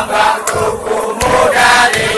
Kami pimpin buah